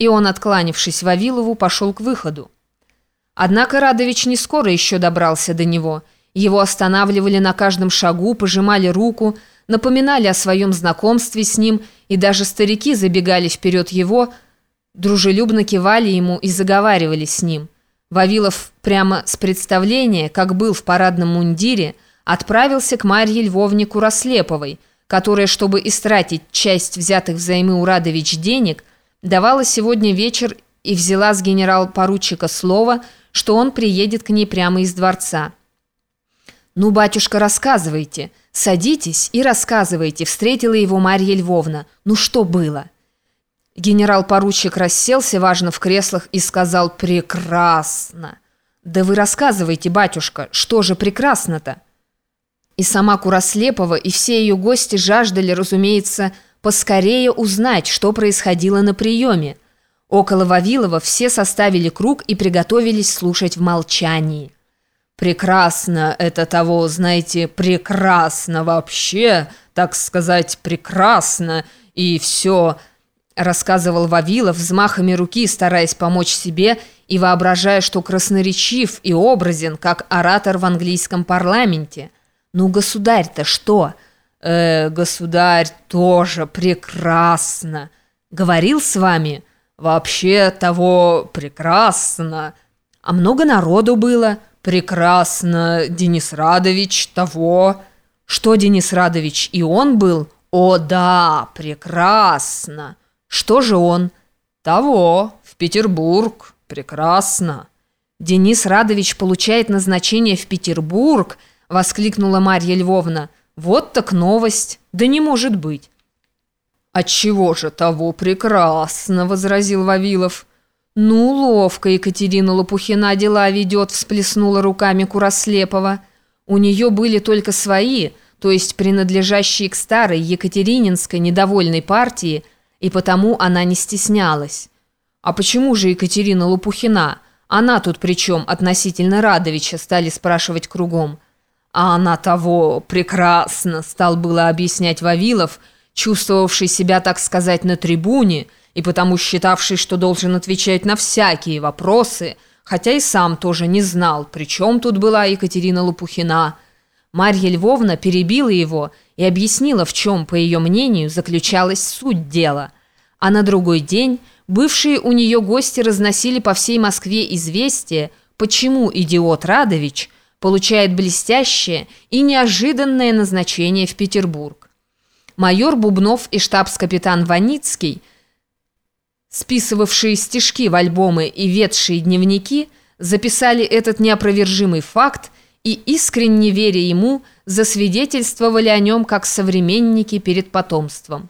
и он, откланившись Вавилову, пошел к выходу. Однако Радович не скоро еще добрался до него. Его останавливали на каждом шагу, пожимали руку, напоминали о своем знакомстве с ним, и даже старики забегали вперед его, дружелюбно кивали ему и заговаривали с ним. Вавилов прямо с представления, как был в парадном мундире, отправился к Марье Львовне Курослеповой, которая, чтобы истратить часть взятых взаймы у Радович денег, давала сегодня вечер и взяла с генерал-поручика слово, что он приедет к ней прямо из дворца. «Ну, батюшка, рассказывайте. Садитесь и рассказывайте», — встретила его Марья Львовна. «Ну, что было?» Генерал-поручик расселся важно в креслах и сказал «Прекрасно!» «Да вы рассказывайте, батюшка, что же прекрасно-то?» И сама Курослепова, и все ее гости жаждали, разумеется, поскорее узнать, что происходило на приеме. Около Вавилова все составили круг и приготовились слушать в молчании. «Прекрасно это того, знаете, прекрасно вообще, так сказать, прекрасно, и все», рассказывал Вавилов взмахами руки, стараясь помочь себе и воображая, что красноречив и образен, как оратор в английском парламенте. «Ну, государь-то что?» «Э, государь, тоже прекрасно. Говорил с вами? Вообще того прекрасно. А много народу было? Прекрасно. Денис Радович того. Что Денис Радович, и он был? О, да, прекрасно. Что же он? Того, в Петербург. Прекрасно. Денис Радович получает назначение в Петербург, воскликнула Марья Львовна. Вот так новость. Да не может быть. «Отчего же того прекрасно?» – возразил Вавилов. «Ну, ловко Екатерина Лопухина дела ведет», – всплеснула руками Курослепова. «У нее были только свои, то есть принадлежащие к старой Екатерининской недовольной партии, и потому она не стеснялась. А почему же Екатерина Лопухина? Она тут при чем относительно Радовича?» – стали спрашивать кругом. А она того прекрасно, стал было объяснять Вавилов, чувствовавший себя, так сказать, на трибуне и потому считавший, что должен отвечать на всякие вопросы, хотя и сам тоже не знал, при чем тут была Екатерина Лопухина. Марья Львовна перебила его и объяснила, в чем, по ее мнению, заключалась суть дела. А на другой день бывшие у нее гости разносили по всей Москве известие, почему идиот Радович – получает блестящее и неожиданное назначение в Петербург. Майор Бубнов и штабс-капитан Ваницкий, списывавшие стишки в альбомы и ведшие дневники, записали этот неопровержимый факт и, искренне веря ему, засвидетельствовали о нем как современники перед потомством.